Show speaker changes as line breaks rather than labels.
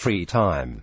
free time.